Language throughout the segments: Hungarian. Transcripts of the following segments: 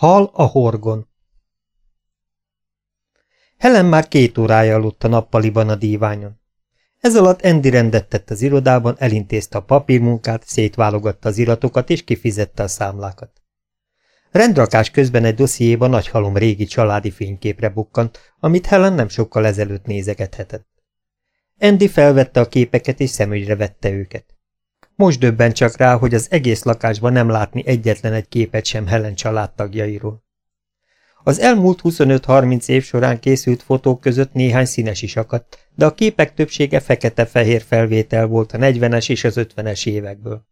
Hal a horgon Helen már két órája aludt a nappaliban a díványon. Ez alatt Andy rendet tett az irodában, elintézte a papírmunkát, szétválogatta az iratokat és kifizette a számlákat. Rendrakás közben egy dossziéban nagy halom régi családi fényképre bukkant, amit Helen nem sokkal ezelőtt nézegethetett. Andy felvette a képeket és szemügyre vette őket. Most döbben csak rá, hogy az egész lakásban nem látni egyetlen egy képet sem Helen családtagjairól. Az elmúlt 25-30 év során készült fotók között néhány színes is akadt, de a képek többsége fekete-fehér felvétel volt a 40-es és az 50-es évekből.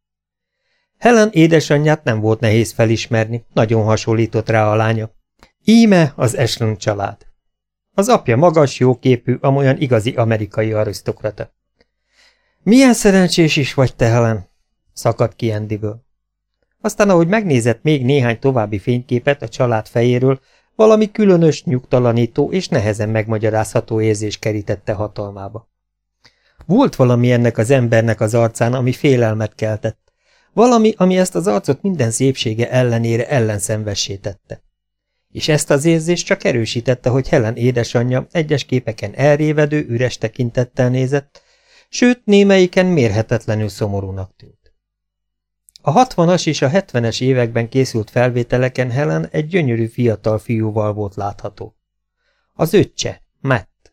Helen édesanyját nem volt nehéz felismerni, nagyon hasonlított rá a lánya. Íme az Eslund család. Az apja magas, jóképű, amolyan igazi amerikai arisztokrata. Milyen szerencsés is vagy te, Helen, szakadt ki Andyből. Aztán, ahogy megnézett még néhány további fényképet a család fejéről, valami különös, nyugtalanító és nehezen megmagyarázható érzés kerítette hatalmába. Volt valami ennek az embernek az arcán, ami félelmet keltett. Valami, ami ezt az arcot minden szépsége ellenére ellenszenvessé tette. És ezt az érzést csak erősítette, hogy Helen édesanyja egyes képeken elrévedő, üres tekintettel nézett, sőt, némelyiken mérhetetlenül szomorúnak tűnt. A 60-as és a 70-es években készült felvételeken Helen egy gyönyörű fiatal fiúval volt látható. Az öccse, Matt.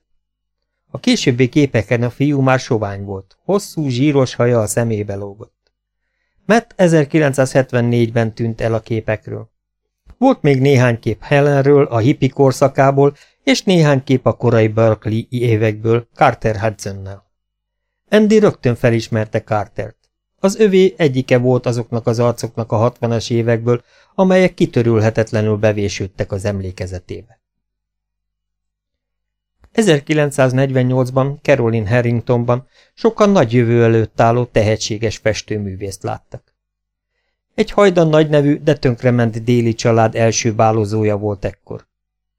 A későbbi képeken a fiú már sovány volt, hosszú, zsíros haja a szemébe lógott. Matt 1974-ben tűnt el a képekről. Volt még néhány kép Helenről, a hippi korszakából, és néhány kép a korai Berkeley évekből, Carter Hudsonnel. Andy rögtön felismerte Cartert. Az övé egyike volt azoknak az arcoknak a hatvanas évekből, amelyek kitörülhetetlenül bevésődtek az emlékezetébe. 1948-ban Caroline Harringtonban sokan nagy jövő előtt álló tehetséges festőművészt láttak. Egy hajdan nagy nevű, de tönkrement déli család első bálozója volt ekkor.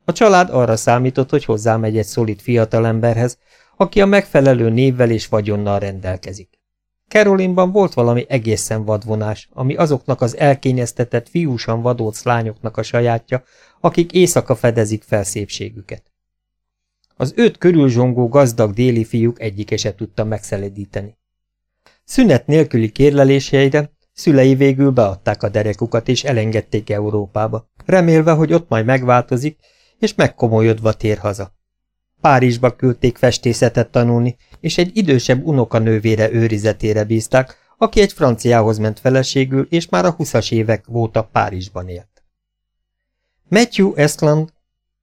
A család arra számított, hogy hozzámegy egy szolid fiatalemberhez, aki a megfelelő névvel és vagyonnal rendelkezik. Carolinban volt valami egészen vadvonás, ami azoknak az elkényeztetett fiúsan vadóc lányoknak a sajátja, akik éjszaka fedezik fel szépségüket. Az őt körül zsongó gazdag déli fiúk egyike se tudta megszeledíteni. Szünet nélküli kérleléseire szülei végül beadták a derekukat és elengedték Európába, remélve, hogy ott majd megváltozik, és megkomolyodva tér haza. Párizsba küldték festészetet tanulni, és egy idősebb unokanővére őrizetére bízták, aki egy franciához ment feleségül, és már a huszas évek óta Párizsban élt. Matthew Estland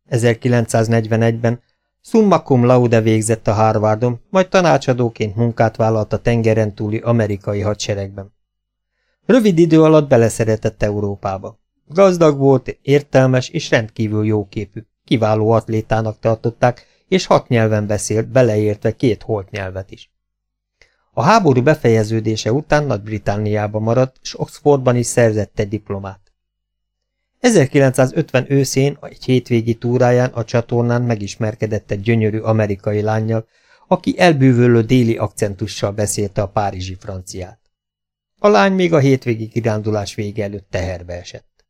1941-ben summa cum laude végzett a Harvardon, majd tanácsadóként munkát vállalt a tengeren túli amerikai hadseregben. Rövid idő alatt beleszeretett Európába. Gazdag volt, értelmes és rendkívül jóképű, kiváló atlétának tartották, és hat nyelven beszélt, beleértve két holt nyelvet is. A háború befejeződése után Nagy-Britániába maradt, és Oxfordban is szerzett egy diplomát. 1950 őszén egy hétvégi túráján a csatornán megismerkedett egy gyönyörű amerikai lányjal, aki elbűvölő déli akcentussal beszélte a párizsi franciát. A lány még a hétvégi kirándulás vége előtt teherbe esett.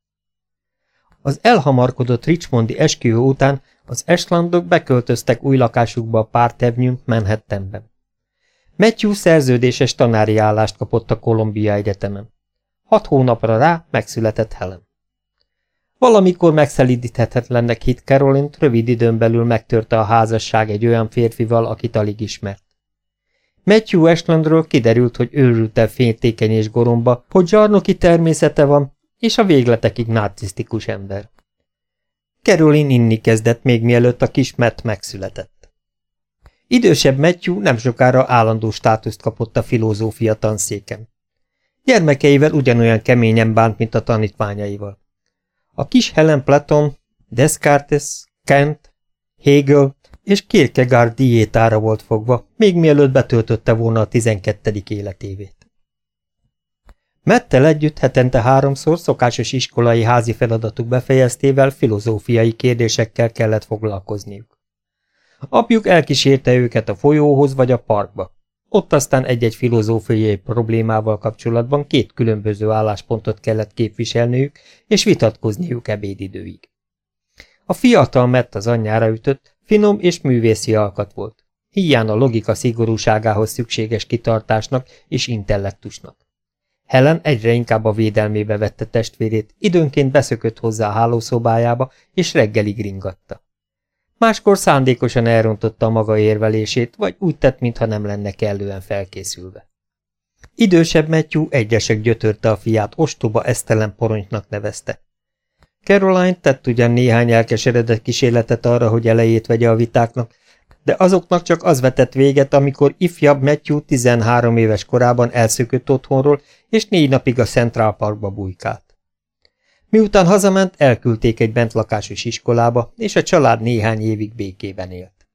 Az elhamarkodott Richmondi esküvő után az Ashlandok beköltöztek új lakásukba a Avenue Manhattanben. Matthew szerződéses tanári állást kapott a Columbia Egyetemen. Hat hónapra rá megszületett Helen. Valamikor megszelidíthetetlennek hit Caroline rövid időn belül megtörte a házasság egy olyan férfival, akit alig ismert. Matthew Ashlandről kiderült, hogy őrült el fénytékeny és goromba, hogy zsarnoki természete van, és a végletekig narcisztikus ember. Caroline inni kezdett még mielőtt a kis Matt megszületett. Idősebb Matthew nem sokára állandó státuszt kapott a filozófia tanszéken. Gyermekeivel ugyanolyan keményen bánt, mint a tanítványaival. A kis Helen Platon, Descartes, Kant, Hegel és Kierkegaard diétára volt fogva, még mielőtt betöltötte volna a tizenkettedik életévét. Mettel együtt hetente háromszor szokásos iskolai házi feladatuk befejeztével filozófiai kérdésekkel kellett foglalkozniuk. Apjuk elkísérte őket a folyóhoz vagy a parkba. Ott aztán egy-egy filozófiai problémával kapcsolatban két különböző álláspontot kellett képviselniük, és vitatkozniuk ebédidőig. A fiatal Mett az anyjára ütött, finom és művészi alkat volt. Hiány a logika szigorúságához szükséges kitartásnak és intellektusnak. Helen egyre inkább a védelmébe vette testvérét, időnként beszökött hozzá a hálószobájába, és reggelig ringatta. Máskor szándékosan elrontotta maga érvelését, vagy úgy tett, mintha nem lenne kellően felkészülve. Idősebb Matthew egyesek gyötörte a fiát, ostoba esztelen poronynak nevezte. Caroline tett ugyan néhány elkeseredett kísérletet arra, hogy elejét vegye a vitáknak, de azoknak csak az vetett véget, amikor ifjabb Matthew 13 éves korában elszökött otthonról, és négy napig a Central Parkba bujkált. Miután hazament, elküldték egy bentlakásos iskolába, és a család néhány évig békében élt.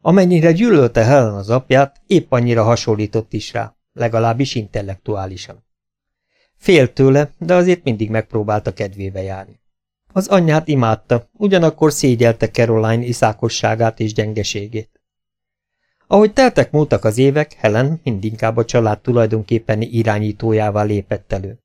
Amennyire gyűlölte Helen az apját, épp annyira hasonlított is rá, legalábbis intellektuálisan. Félt tőle, de azért mindig megpróbálta kedvébe járni. Az anyját imádta, ugyanakkor szégyelte Caroline iszákosságát és gyengeségét. Ahogy teltek múltak az évek, Helen mindinkább a család tulajdonképpeni irányítójává lépett elő.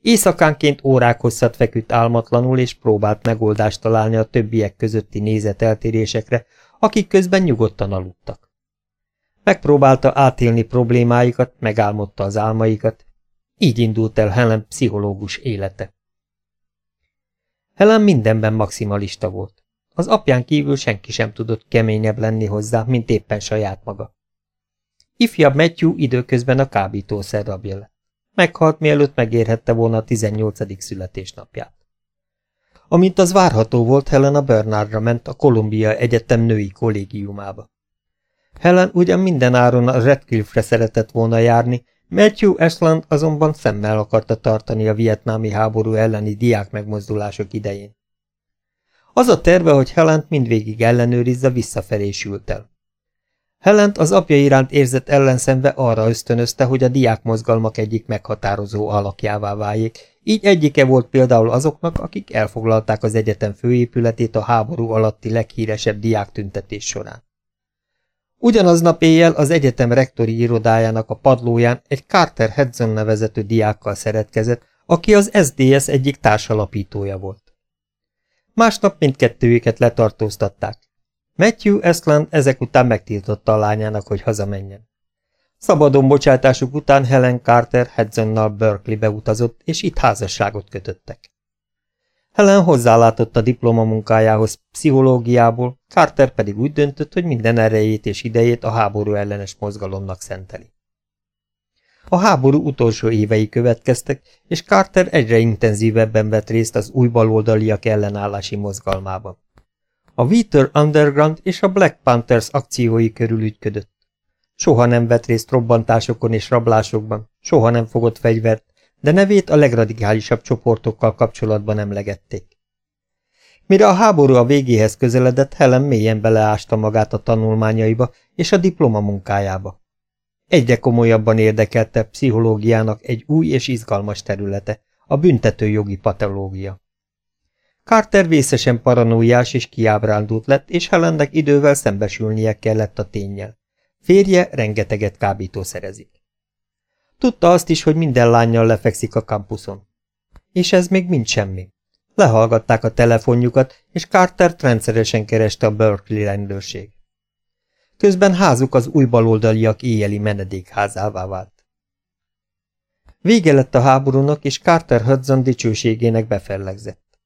Éjszakánként órák hosszat feküdt álmatlanul, és próbált megoldást találni a többiek közötti nézeteltérésekre, akik közben nyugodtan aludtak. Megpróbálta átélni problémáikat, megálmodta az álmaikat. Így indult el Helen pszichológus élete. Helen mindenben maximalista volt. Az apján kívül senki sem tudott keményebb lenni hozzá, mint éppen saját maga. Ifjabb Matthew időközben a kábítószer rabja lett. Meghalt, mielőtt megérhette volna a 18. születésnapját. Amint az várható volt, Helen a Bernardra ment a Columbia Egyetem női kollégiumába. Helen ugyan minden áron a Redcliffe-re szeretett volna járni, Matthew Ashland azonban szemmel akarta tartani a vietnámi háború elleni diák megmozdulások idején. Az a terve, hogy Helent mindvégig ellenőrizze, visszafelé sült el. Helent az apja iránt érzett ellenszenve arra ösztönözte, hogy a diák mozgalmak egyik meghatározó alakjává váljék, így egyike volt például azoknak, akik elfoglalták az egyetem főépületét a háború alatti leghíresebb diák tüntetés során. Ugyanaznap éjjel az egyetem rektori irodájának a padlóján egy Carter Hudson nevezető diákkal szeretkezett, aki az SDS egyik társalapítója volt. Másnap mindkettőjüket letartóztatták. Matthew Estland ezek után megtiltotta a lányának, hogy hazamenjen. Szabadon bocsátásuk után Helen Carter Hudsonnal Berkeleybe utazott, és itt házasságot kötöttek. Helen hozzálátott a diplomamunkájához pszichológiából, Carter pedig úgy döntött, hogy minden erejét és idejét a háború ellenes mozgalomnak szenteli. A háború utolsó évei következtek, és Carter egyre intenzívebben vett részt az új baloldaliak ellenállási mozgalmában. A Wheater Underground és a Black Panthers akciói körül ügyködött. Soha nem vett részt robbantásokon és rablásokban, soha nem fogott fegyvert, de nevét a legradikálisabb csoportokkal kapcsolatban emlegették. Mire a háború a végéhez közeledett, Helen mélyen beleásta magát a tanulmányaiba és a diplomamunkájába. Egyre komolyabban érdekelte pszichológiának egy új és izgalmas területe, a büntetőjogi patológia. Carter vészesen paranoiás és kiábrándult lett, és Helennek idővel szembesülnie kellett a tényel. Férje rengeteget kábítószerezik. Tudta azt is, hogy minden lányjal lefekszik a kampuszon. És ez még mind semmi. Lehallgatták a telefonjukat, és Carter rendszeresen kereste a Berkeley rendőrség. Közben házuk az új baloldaliak éjjeli menedékházává vált. Vége lett a háborúnak, és Carter Hudson dicsőségének befellegzett.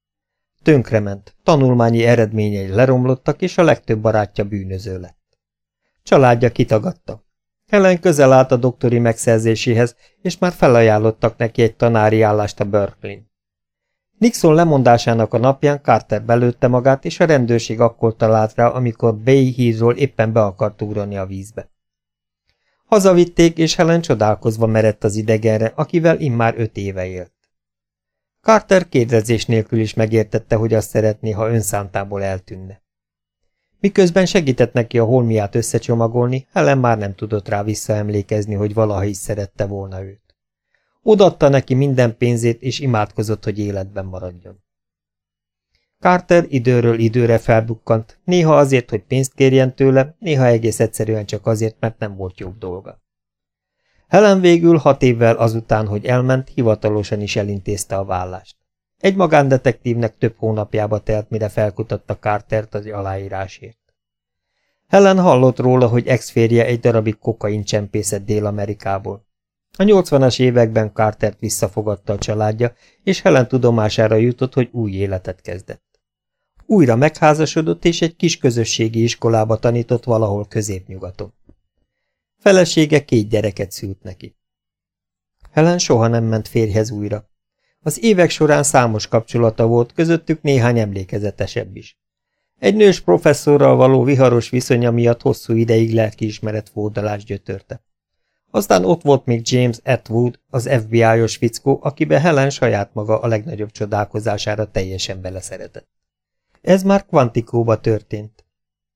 Tönkrement, tanulmányi eredményei leromlottak, és a legtöbb barátja bűnöző lett. Családja kitagadta. Helen közel állt a doktori megszerzéséhez, és már felajánlottak neki egy tanári állást a Berkeley-n. Nixon lemondásának a napján Carter belőtte magát, és a rendőrség akkor talált rá, amikor Bay hízról éppen be akart ugrani a vízbe. Hazavitték, és Helen csodálkozva merett az idegenre, akivel immár öt éve élt. Carter kérdezés nélkül is megértette, hogy azt szeretné, ha önszántából eltűnne. Miközben segített neki a holmiát összecsomagolni, Helen már nem tudott rá visszaemlékezni, hogy valaha is szerette volna őt. Odatta neki minden pénzét, és imádkozott, hogy életben maradjon. Carter időről időre felbukkant, néha azért, hogy pénzt kérjen tőle, néha egész egyszerűen csak azért, mert nem volt jobb dolga. Helen végül hat évvel azután, hogy elment, hivatalosan is elintézte a vállást. Egy magándetektívnek több hónapjába telt, mire felkutatta Cartert az aláírásért. Helen hallott róla, hogy ex-férje egy darabig kokain csempészet Dél-Amerikából. A 80-as években Cartert visszafogadta a családja, és Helen tudomására jutott, hogy új életet kezdett. Újra megházasodott, és egy kis közösségi iskolába tanított valahol középnyugaton. Felesége két gyereket szült neki. Helen soha nem ment férjhez újra. Az évek során számos kapcsolata volt, közöttük néhány emlékezetesebb is. Egy nős professzorral való viharos viszonya miatt hosszú ideig lelkiismeret fódalás gyötörte. Aztán ott volt még James Atwood, az FBI-os fickó, akibe Helen saját maga a legnagyobb csodálkozására teljesen beleszeretett. Ez már kvantikóba történt.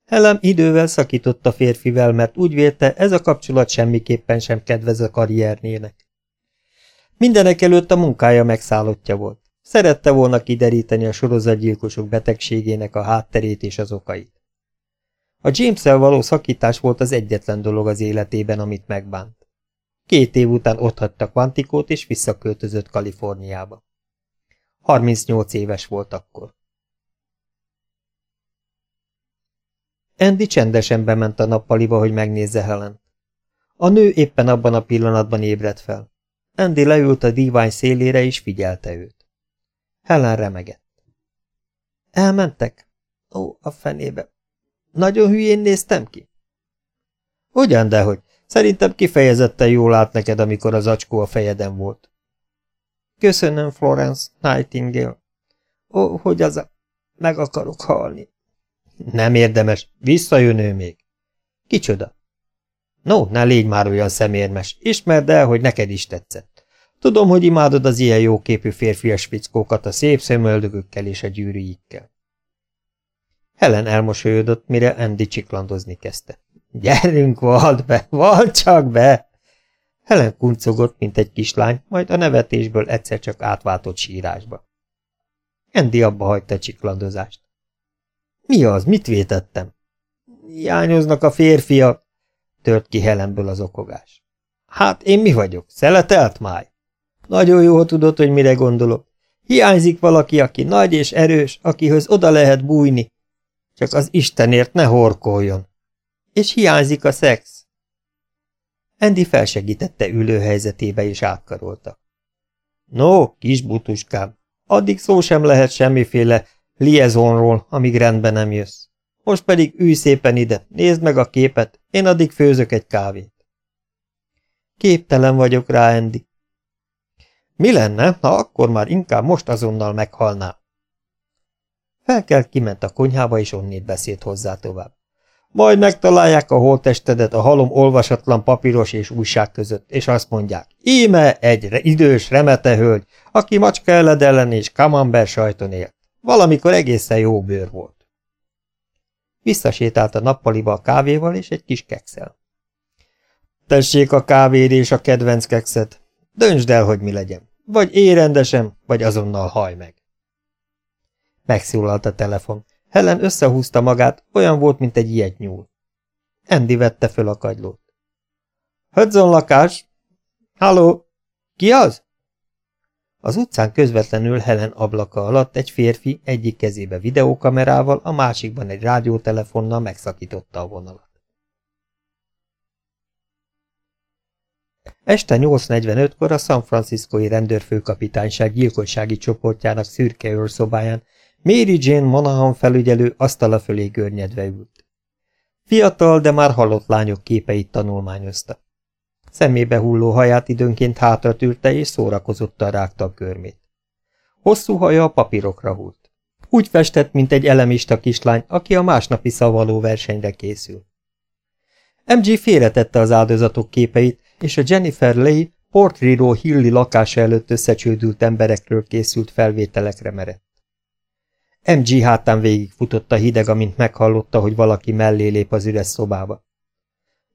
Helen idővel szakított a férfivel, mert úgy vélte, ez a kapcsolat semmiképpen sem kedvez a karriernének. Mindenek előtt a munkája megszállottja volt. Szerette volna kideríteni a sorozatgyilkosok betegségének a hátterét és az okait. A james való szakítás volt az egyetlen dolog az életében, amit megbánt. Két év után otthagyta Quantikót és visszaköltözött Kaliforniába. 38 éves volt akkor. Andy csendesen bement a nappaliba, hogy megnézze Helen. A nő éppen abban a pillanatban ébredt fel. Andy leült a dívány szélére, és figyelte őt. Helen remegett. Elmentek? Ó, a fenébe. Nagyon hülyén néztem ki? Ugyan, dehogy. Szerintem kifejezetten jól állt neked, amikor az acskó a fejeden volt. Köszönöm, Florence Nightingale. Ó, hogy az a... Meg akarok halni. Nem érdemes, visszajön ő még. Kicsoda? No, ne légy már olyan szemérmes, ismerd el, hogy neked is tetszett. Tudom, hogy imádod az ilyen jóképű férfias fickókat a szép szemöldögökkel és a gyűrűikkel. Helen elmosolyodott, mire Andy csiklandozni kezdte. Gyerünk, vald be, vald csak be! Helen kuncogott, mint egy kislány, majd a nevetésből egyszer csak átváltott sírásba. Andy abba hagyta csiklandozást. Mi az, mit vétettem? Hiányoznak a férfiak, tört ki Helenből az okogás. Hát én mi vagyok? Szeletelt máj? Nagyon jó, tudod, hogy mire gondolok. Hiányzik valaki, aki nagy és erős, akihoz oda lehet bújni. Csak az Istenért ne horkoljon. És hiányzik a szex. Andy felsegítette ülőhelyzetébe és átkarolta. No, kis butuskám, addig szó sem lehet semmiféle liaisonról, amíg rendben nem jössz. Most pedig ülj szépen ide, nézd meg a képet, én addig főzök egy kávét. Képtelen vagyok rá, Andy. Mi lenne, ha akkor már inkább most azonnal meghalnál? Felkelt, kiment a konyhába, és onnét beszélt hozzá tovább. Majd megtalálják a holtestedet a halom olvasatlan papíros és újság között, és azt mondják, íme egy idős remete hölgy, aki macska ellen és kamember sajton élt. Valamikor egészen jó bőr volt. Visszasétált a nappaliba a kávéval és egy kis kekszel. Tessék a kávéd és a kedvenc kekszet. Döntsd el, hogy mi legyen. Vagy érendesen, vagy azonnal haj meg. Megszólalt a telefon. Helen összehúzta magát, olyan volt, mint egy ilyet nyúl. Andy vette föl a kagylót. Hudson lakás? Halló? Ki az? Az utcán közvetlenül Helen ablaka alatt egy férfi egyik kezébe videókamerával, a másikban egy rádiótelefonnal megszakította a vonalat. Este 8.45-kor a San Franciscoi rendőrfőkapitányság gyilkossági csoportjának szürke őrszobáján Mary Jane Monahan felügyelő asztala fölé görnyedve ült. Fiatal, de már halott lányok képeit tanulmányozta. Szemébe hulló haját időnként hátra tűrte, és szórakozottan rágta a körmét. Hosszú haja a papírokra hult. Úgy festett, mint egy elemista kislány, aki a másnapi szavaló versenyre készül. MG félretette az áldozatok képeit, és a Jennifer Leigh Portriro Hilli lakása előtt összecsődült emberekről készült felvételekre merett. MG hátán végigfutott a hideg, amint meghallotta, hogy valaki mellé lép az üres szobába.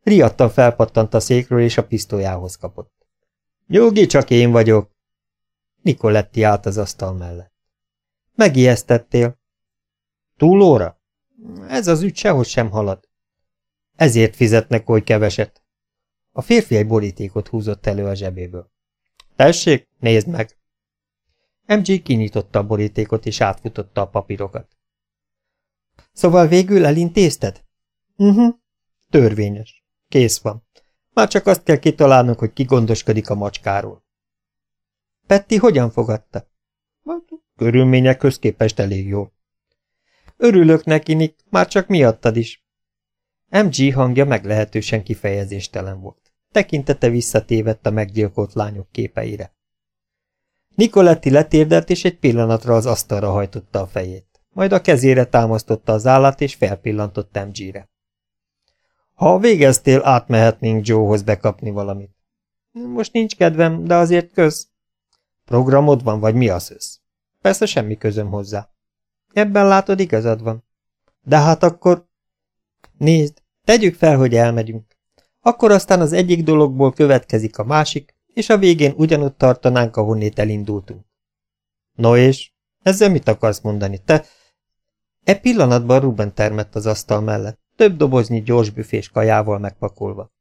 Riadtan felpattant a székről, és a pisztolyához kapott. Nyugi, csak én vagyok! Nikoletti állt az asztal mellett. Megijesztettél. Túlóra? Ez az ügy sehogy sem halad. Ezért fizetnek oly keveset. A férfi egy borítékot húzott elő a zsebéből. Tessék, nézd meg! MG kinyitotta a borítékot és átfutotta a papírokat. Szóval végül elintézted? Mhm. Uh -huh. Törvényes. Kész van. Már csak azt kell kitalálnunk, hogy ki gondoskodik a macskáról. Petti hogyan fogadta? Körülmények közképest elég jó. Örülök neki, Nick, már csak miattad is. MG hangja meglehetősen kifejezéstelen volt. Tekintete visszatévett a meggyilkolt lányok képeire. Nikoletti letérdelt, és egy pillanatra az asztalra hajtotta a fejét. Majd a kezére támasztotta az állat, és felpillantott MG-re. Ha végeztél, átmehetnénk Joehoz bekapni valamit. Most nincs kedvem, de azért köz. Programod van, vagy mi az össz? Persze semmi közöm hozzá. Ebben látod, igazad van. De hát akkor... Nézd, tegyük fel, hogy elmegyünk. Akkor aztán az egyik dologból következik a másik, és a végén ugyanott tartanánk, ahonnét elindultunk. No és? Ezzel mit akarsz mondani? Te... E pillanatban Ruben termett az asztal mellett, több doboznyi gyors büfés kajával megpakolva.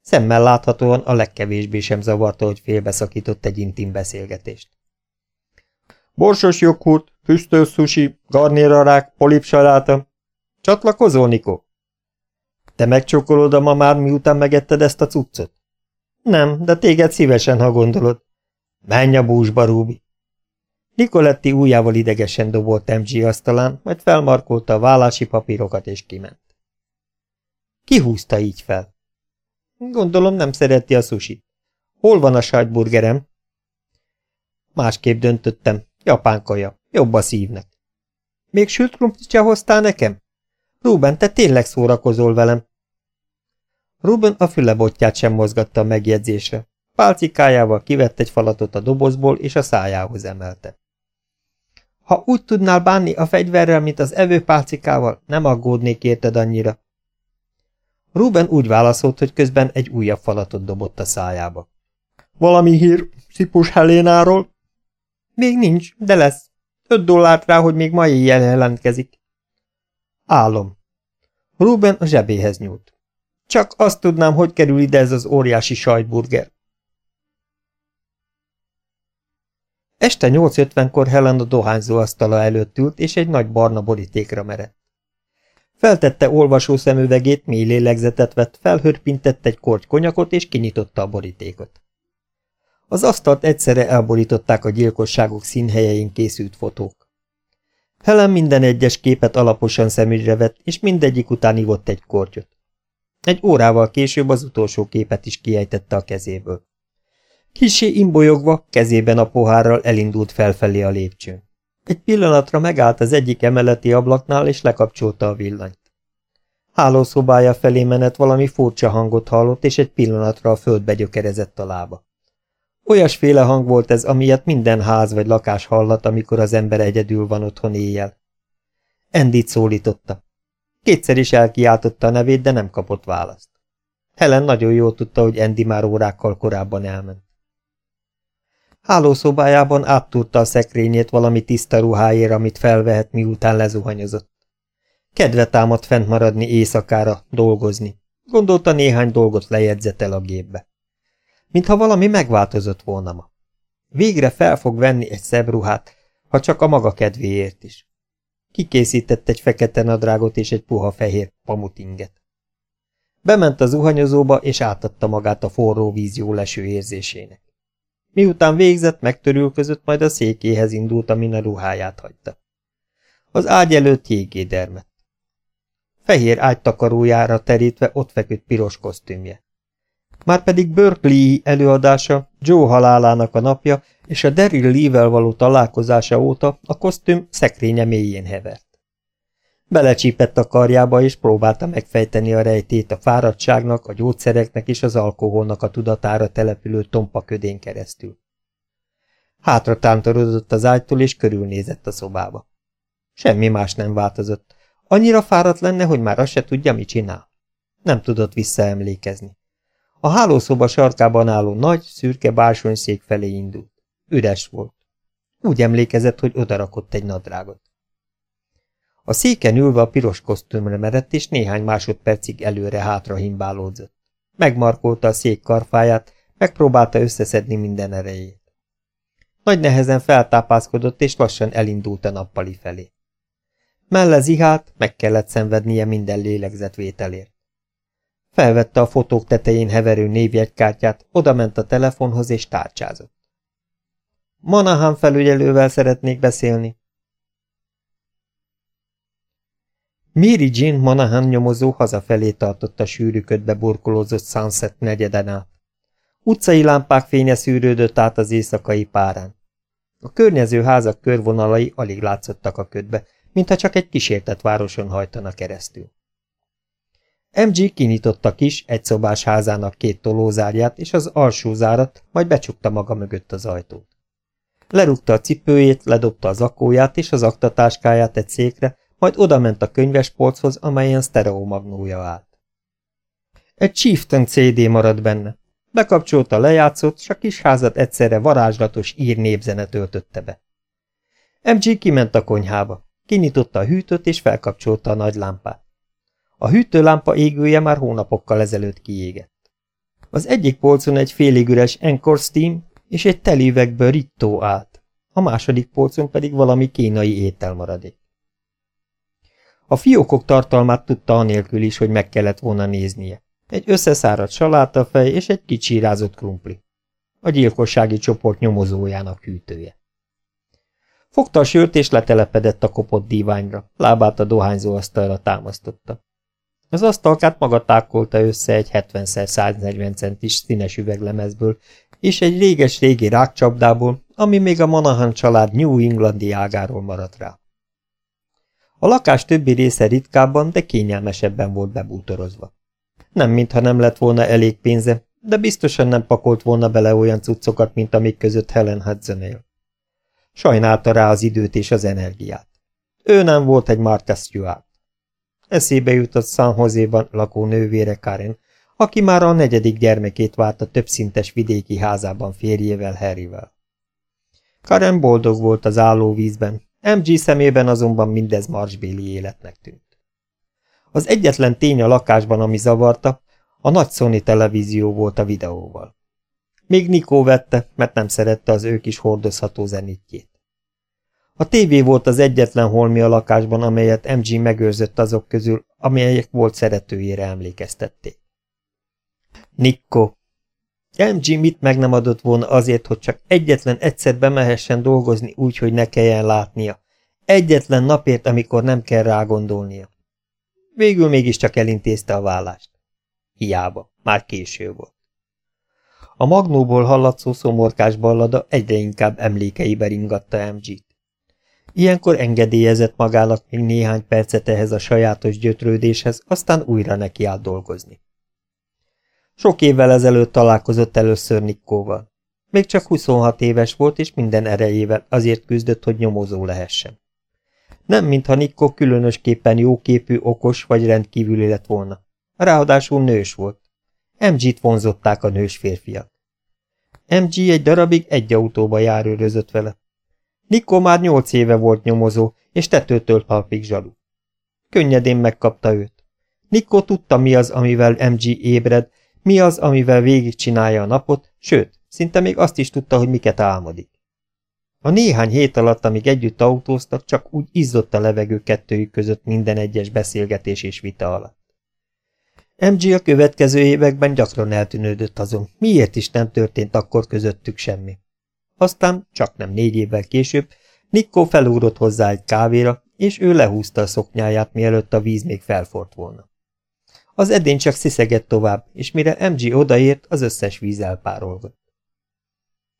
Szemmel láthatóan a legkevésbé sem zavarta, hogy félbeszakított egy intim beszélgetést. Borsos joghurt, füstölt sushi, garnérarák, polipsaláta. Csatlakozol, Nikó? Te megcsókolod a mamár, miután megetted ezt a cuccot? Nem, de téged szívesen, ha gondolod. Menj a búzsba, Rúbi. Nikoletti újjával idegesen dobolt MG asztalán, majd felmarkolta a vállási papírokat és kiment. Ki húzta így fel? Gondolom nem szereti a sushi. Hol van a sajtburgerem? Másképp döntöttem. Japán kaja. Jobb a szívnek. Még sült krumplit hoztál nekem? Ruben, te tényleg szórakozol velem. Ruben a fülebotját sem mozgatta a megjegyzésre. Pálcikájával kivett egy falatot a dobozból, és a szájához emelte. Ha úgy tudnál bánni a fegyverrel, mint az evőpálcikával, nem aggódnék érted annyira. Ruben úgy válaszolt, hogy közben egy újabb falatot dobott a szájába. Valami hír Szipus Helénáról? Még nincs, de lesz. Öt dollárt rá, hogy még ma éjjel jelentkezik. Álom. Ruben a zsebéhez nyúlt. Csak azt tudnám, hogy kerül ide ez az óriási sajtburger. Este 8.50-kor Helen a dohányzó asztala előtt ült, és egy nagy barna borítékra merett. Feltette olvasó szemüvegét, mély lélegzetet vett, felhörpintett egy korty konyakot, és kinyitotta a borítékot. Az asztalt egyszerre elborították a gyilkosságok színhelyein készült fotók. Helen minden egyes képet alaposan szemügyre vett, és mindegyik után ivott egy kortyot. Egy órával később az utolsó képet is kiejtette a kezéből. Kisé imbolyogva, kezében a pohárral elindult felfelé a lépcsőn. Egy pillanatra megállt az egyik emeleti ablaknál, és lekapcsolta a villanyt. Hálószobája felé menet valami furcsa hangot hallott, és egy pillanatra a földbe gyökerezett a lába. Olyasféle hang volt ez, amilyet minden ház vagy lakás hallat, amikor az ember egyedül van otthon éjjel. Endit szólította. Kétszer is elkiáltotta a nevét, de nem kapott választ. Helen nagyon jól tudta, hogy Endi már órákkal korábban elment. Hálószobájában áttúrta a szekrényét valami tiszta ruháért, amit felvehet, miután lezuhanyozott. Kedve támadt fent maradni éjszakára, dolgozni. Gondolta néhány dolgot lejegyzetel a gépbe. Mintha valami megváltozott volna ma. Végre fel fog venni egy szebb ruhát, ha csak a maga kedvéért is. Kikészített egy fekete nadrágot és egy puha fehér pamutinget. Bement a zuhanyozóba, és átadta magát a forró víz jó leső érzésének. Miután végzett, megtörülközött, majd a székéhez indult, amin a ruháját hagyta. Az ágy előtt jégé dermett. Fehér ágytakarójára terítve ott feküdt piros kosztümje. Márpedig Berkeley előadása, Joe halálának a napja és a Daryl Lee-vel való találkozása óta a kosztüm szekrénye mélyén hevert. Belecsípett a karjába, és próbálta megfejteni a rejtét a fáradtságnak, a gyógyszereknek és az alkoholnak a tudatára települő tompa ködén keresztül. Hátra tántorodott az ágytól, és körülnézett a szobába. Semmi más nem változott. Annyira fáradt lenne, hogy már azt se tudja, mit csinál. Nem tudott visszaemlékezni. A hálószoba sarkában álló nagy, szürke bársonyszék felé indult. Üres volt. Úgy emlékezett, hogy odarakott egy nadrágot. A széken ülve a piros kosztümre merett, és néhány másodpercig előre-hátra himbálódzott. Megmarkolta a szék karfáját, megpróbálta összeszedni minden erejét. Nagy nehezen feltápászkodott, és lassan elindult a nappali felé. Melle zihált, meg kellett szenvednie minden lélegzetvételért. Felvette a fotók tetején heverő névjegykártyát, odament a telefonhoz és tárcsázott. Manahan felügyelővel szeretnék beszélni. Mary Jean Manahan nyomozó hazafelé tartotta sűrűködbe burkolózott Sunset negyeden át. Utcai lámpák fénye szűrődött át az éjszakai párán. A környező házak körvonalai alig látszottak a ködbe, mintha csak egy kísértett városon hajtana keresztül. MG kinyitotta kis, egyszobás házának két tolózárját és az alsó zárat, majd becsukta maga mögött az ajtót. Lerúgta a cipőjét, ledobta az akóját és az aktatáskáját egy székre, majd odament a könyvespolchoz, amelyen sztereomagnója állt. Egy Chieftain CD maradt benne. Bekapcsolta a lejátszott, s a kis házat egyszerre varázslatos ír népzene töltötte be. MG kiment a konyhába, kinyitotta a hűtőt és felkapcsolta a nagy lámpát. A hűtőlámpa égője már hónapokkal ezelőtt kiégett. Az egyik polcon egy félig üres Encore Steam és egy teli üvegből állt, a második polcon pedig valami kínai ételmaradék. A fiókok tartalmát tudta anélkül is, hogy meg kellett volna néznie. Egy összeszáradt salátafej és egy kicsírázott krumpli. A gyilkossági csoport nyomozójának hűtője. Fogta a sört és letelepedett a kopott díványra, lábát a dohányzó asztalra támasztotta. Az asztalkát maga tákolta össze egy 70x140 centis színes üveglemezből, és egy réges-régi rákcsapdából, ami még a Monahan család New Englandi ágáról maradt rá. A lakás többi része ritkábban, de kényelmesebben volt bebútorozva. Nem mintha nem lett volna elég pénze, de biztosan nem pakolt volna bele olyan cuccokat, mint amik között Helen Hudson él. Sajnálta rá az időt és az energiát. Ő nem volt egy Martha Stewart. Eszébe jutott San Joséban lakó nővére Karen, aki már a negyedik gyermekét várta többszintes vidéki házában férjével Harryvel. Karen boldog volt az állóvízben, MG szemében azonban mindez marsbéli életnek tűnt. Az egyetlen tény a lakásban, ami zavarta, a nagy Sony televízió volt a videóval. Még Nikó vette, mert nem szerette az ők is hordozható zenitjét. A tévé volt az egyetlen holmi a lakásban, amelyet MG megőrzött azok közül, amelyek volt szeretőjére emlékeztették. Nikko. MG mit meg nem adott volna azért, hogy csak egyetlen egyszer bemehessen dolgozni úgy, hogy ne kelljen látnia. Egyetlen napért, amikor nem kell rá gondolnia. Végül mégiscsak elintézte a vállást. Hiába, már késő volt. A magnóból hallatszó szomorkás ballada egyre inkább emlékeibe ringatta MG-t. Ilyenkor engedélyezett magának még néhány percet ehhez a sajátos gyötrődéshez, aztán újra nekiállt dolgozni. Sok évvel ezelőtt találkozott először Nikkóval. Még csak 26 éves volt, és minden erejével azért küzdött, hogy nyomozó lehessen. Nem, mintha Nikko különösképpen jóképű, okos vagy rendkívüli lett volna. Ráadásul nős volt. MG-t vonzották a nős férfiak. MG egy darabig egy autóba járőrözött vele. Nikko már nyolc éve volt nyomozó, és tetőtől talpig zsalu. Könnyedén megkapta őt. Nikko tudta, mi az, amivel MG ébred, mi az, amivel végigcsinálja a napot, sőt, szinte még azt is tudta, hogy miket álmodik. A néhány hét alatt, amíg együtt autóztak, csak úgy izzott a levegő kettőjük között minden egyes beszélgetés és vita alatt. MG a következő években gyakran eltűnődött azon, miért is nem történt akkor közöttük semmi. Aztán, csak nem négy évvel később, Nikko felúrott hozzá egy kávéra, és ő lehúzta a szoknyáját, mielőtt a víz még felfort volna. Az edény csak sziszegett tovább, és mire MG odaért, az összes víz elpárolgott.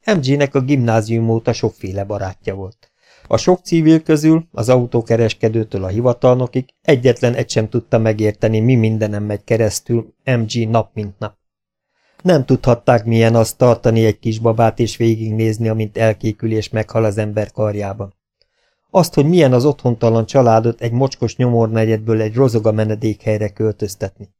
MG-nek a gimnázium óta sokféle barátja volt. A sok civil közül, az autókereskedőtől a hivatalnokig egyetlen egy sem tudta megérteni, mi mindenem megy keresztül MG nap mint nap. Nem tudhatták, milyen azt tartani egy kisbabát és végignézni, amint elkékül és meghal az ember karjában. Azt, hogy milyen az otthontalan családot egy mocskos nyomornegyedből egy rozoga menedékhelyre költöztetni.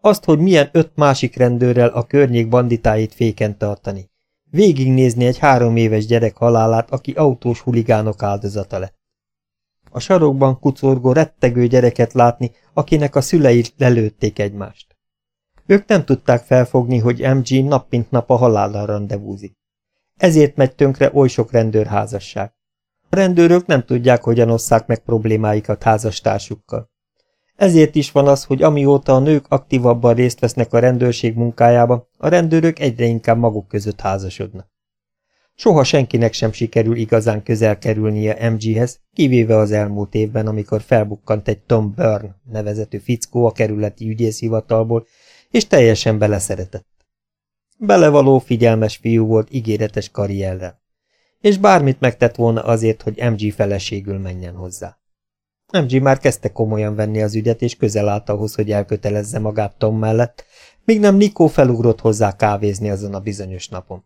Azt, hogy milyen öt másik rendőrrel a környék banditáit féken tartani. Végignézni egy három éves gyerek halálát, aki autós huligánok áldozata lett. A sarokban kucorgó, rettegő gyereket látni, akinek a szülei lelőtték egymást. Ők nem tudták felfogni, hogy MG nap mint nap a halállal rendezvúzik. Ezért megy tönkre oly sok rendőrházasság. A rendőrök nem tudják, hogyan osszák meg problémáikat házastársukkal. Ezért is van az, hogy amióta a nők aktívabban részt vesznek a rendőrség munkájába, a rendőrök egyre inkább maguk között házasodnak. Soha senkinek sem sikerül igazán közel kerülnie MG-hez, kivéve az elmúlt évben, amikor felbukkant egy Tom Byrne nevezetű fickó a kerületi ügyészhivatalból, és teljesen beleszeretett. Belevaló, figyelmes fiú volt ígéretes karrierrel, és bármit megtett volna azért, hogy MG feleségül menjen hozzá. MG már kezdte komolyan venni az ügyet, és közel állt ahhoz, hogy elkötelezze magát Tom mellett, míg nem Nikó felugrott hozzá kávézni azon a bizonyos napon.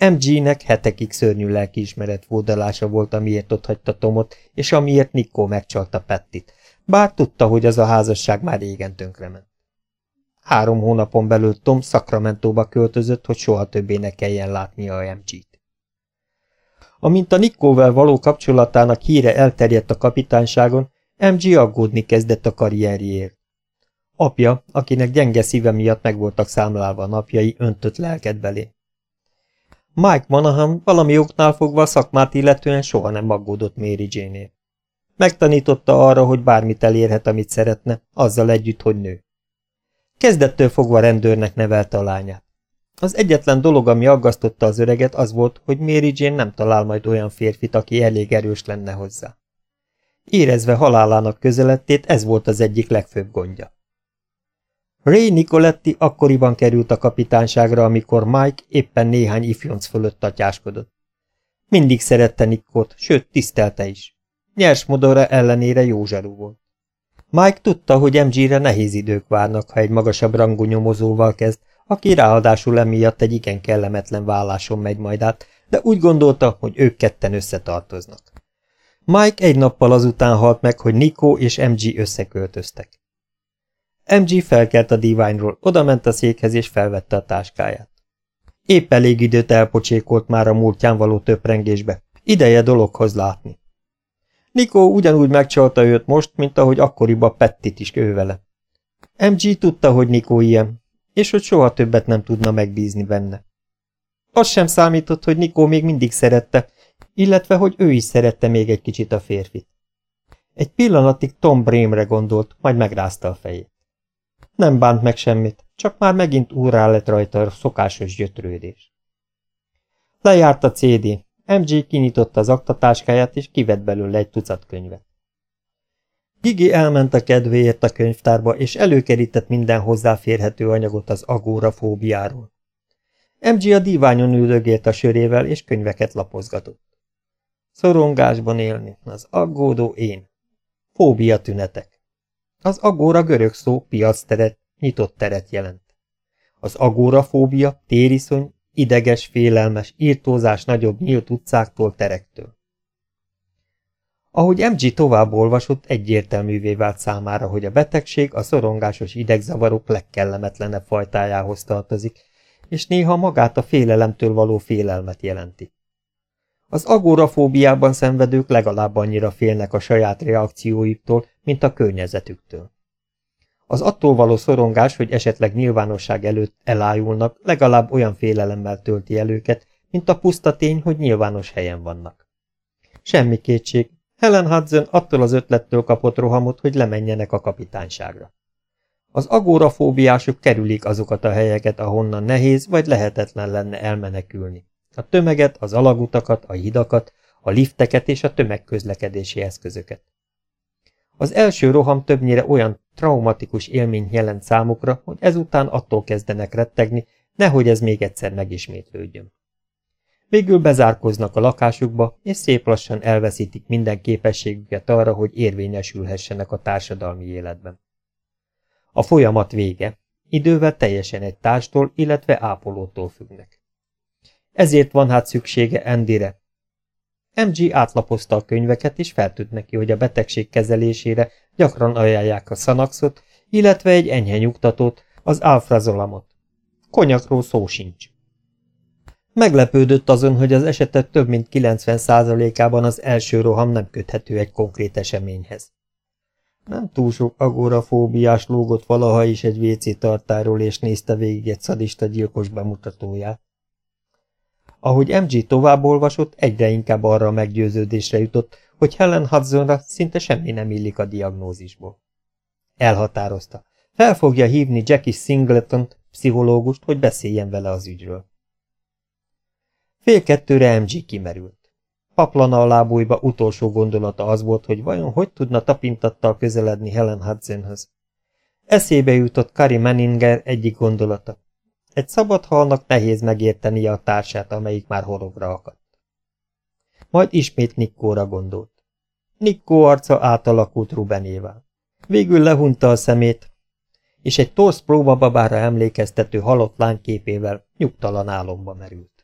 MG-nek hetekig szörnyű lelkiismeret fódalása volt, amiért ott hagyta Tomot, és amiért Nikó megcsalta Pettit, bár tudta, hogy az a házasság már régen tönkrement. Három hónapon belül Tom Sacramento-ba költözött, hogy soha többé ne kelljen látnia a MG-t. Amint a Nikóvel való kapcsolatának híre elterjedt a kapitányságon, MG aggódni kezdett a karrierjéért. Apja, akinek gyenge szíve miatt meg voltak számlálva a napjai, öntött lelket belé. Mike Monahan valami oknál fogva a szakmát illetően soha nem aggódott Mary Jane-ér. Megtanította arra, hogy bármit elérhet, amit szeretne, azzal együtt, hogy nő. Kezdettől fogva rendőrnek nevelte a lányát. Az egyetlen dolog, ami aggasztotta az öreget, az volt, hogy Mary Jane nem talál majd olyan férfit, aki elég erős lenne hozzá. Érezve halálának közelettét, ez volt az egyik legfőbb gondja. Ray Nicoletti akkoriban került a kapitányságra, amikor Mike éppen néhány ifjonc fölött atyáskodott. Mindig szerette Nikkot, sőt, tisztelte is. Nyers modora ellenére jó zsarú volt. Mike tudta, hogy MG-re nehéz idők várnak, ha egy magasabb rangú nyomozóval kezd, aki ráadásul emiatt egy igen kellemetlen válláson megy majd át, de úgy gondolta, hogy ők ketten összetartoznak. Mike egy nappal azután halt meg, hogy Nico és MG összeköltöztek. MG felkelt a diványról, odament a székhez és felvette a táskáját. Épp elég időt elpocsékolt már a múltján való töprengésbe. Ideje dologhoz látni. Nikó ugyanúgy megcsalta őt most, mint ahogy akkoriban Pettit is ővele. MG tudta, hogy Nikó ilyen, és hogy soha többet nem tudna megbízni benne. Az sem számított, hogy Nikó még mindig szerette, illetve hogy ő is szerette még egy kicsit a férfit. Egy pillanatig Tom Brémre gondolt, majd megrázta a fejét. Nem bánt meg semmit, csak már megint úrrá lett rajta a szokásos gyötrődés. Lejárt a CD, MG kinyitotta az aktatáskáját, és kivett belőle egy tucat könyvet. Gigi elment a kedvéért a könyvtárba, és előkerített minden hozzáférhető anyagot az agórafóbiáról. MG a diványon üldögélt a sörével, és könyveket lapozgatott. Szorongásban élni, az aggódó én. Fóbia tünetek. Az agóra görög szó piacteret, nyitott teret jelent. Az agórafóbia, tériszony, ideges, félelmes, írtózás nagyobb nyílt utcáktól, terektől. Ahogy MG tovább olvasott, egyértelművé vált számára, hogy a betegség a szorongásos idegzavarok legkellemetlenebb fajtájához tartozik, és néha magát a félelemtől való félelmet jelenti. Az agórafóbiában szenvedők legalább annyira félnek a saját reakcióiktól, mint a környezetüktől. Az attól való szorongás, hogy esetleg nyilvánosság előtt elájulnak, legalább olyan félelemmel tölti el őket, mint a puszta tény, hogy nyilvános helyen vannak. Semmi kétség, Helen Hudson attól az ötlettől kapott rohamot, hogy lemenjenek a kapitányságra. Az agórafóbiások kerülik azokat a helyeket, ahonnan nehéz vagy lehetetlen lenne elmenekülni. A tömeget, az alagutakat, a hidakat, a lifteket és a tömegközlekedési eszközöket. Az első roham többnyire olyan traumatikus élmény jelent számukra, hogy ezután attól kezdenek rettegni, nehogy ez még egyszer megismétlődjön. Végül bezárkoznak a lakásukba, és szép lassan elveszítik minden képességüket arra, hogy érvényesülhessenek a társadalmi életben. A folyamat vége. Idővel teljesen egy társtól, illetve ápolótól függnek. Ezért van hát szüksége Endire. MG átlapozta a könyveket, és feltűnt neki, hogy a betegség kezelésére gyakran ajánlják a szanaxot, illetve egy enyhe nyugtatót, az alfrazolamot. Konyakról szó sincs. Meglepődött azon, hogy az esetek több mint 90%-ában az első roham nem köthető egy konkrét eseményhez. Nem túl sok agorafóbiás lógott valaha is egy WC tartáról, és nézte végig egy szadista gyilkos bemutatóját. Ahogy MG tovább olvasott, egyre inkább arra a meggyőződésre jutott, hogy Helen Hudsonra szinte semmi nem illik a diagnózisból. Elhatározta. Fel fogja hívni Jackie singleton pszichológust, hogy beszéljen vele az ügyről. Fél kettőre MG kimerült. Paplana a lábújba utolsó gondolata az volt, hogy vajon hogy tudna tapintattal közeledni Helen Hudsonhoz. Eszébe jutott Kari Menninger egyik gondolata. Egy szabad halnak nehéz megértenie a társát, amelyik már horogra akadt. Majd ismét Nikkóra gondolt. Nikkó arca átalakult Rubenével. Végül lehunta a szemét, és egy torsz próbababára emlékeztető halott lány képével nyugtalan álomba merült.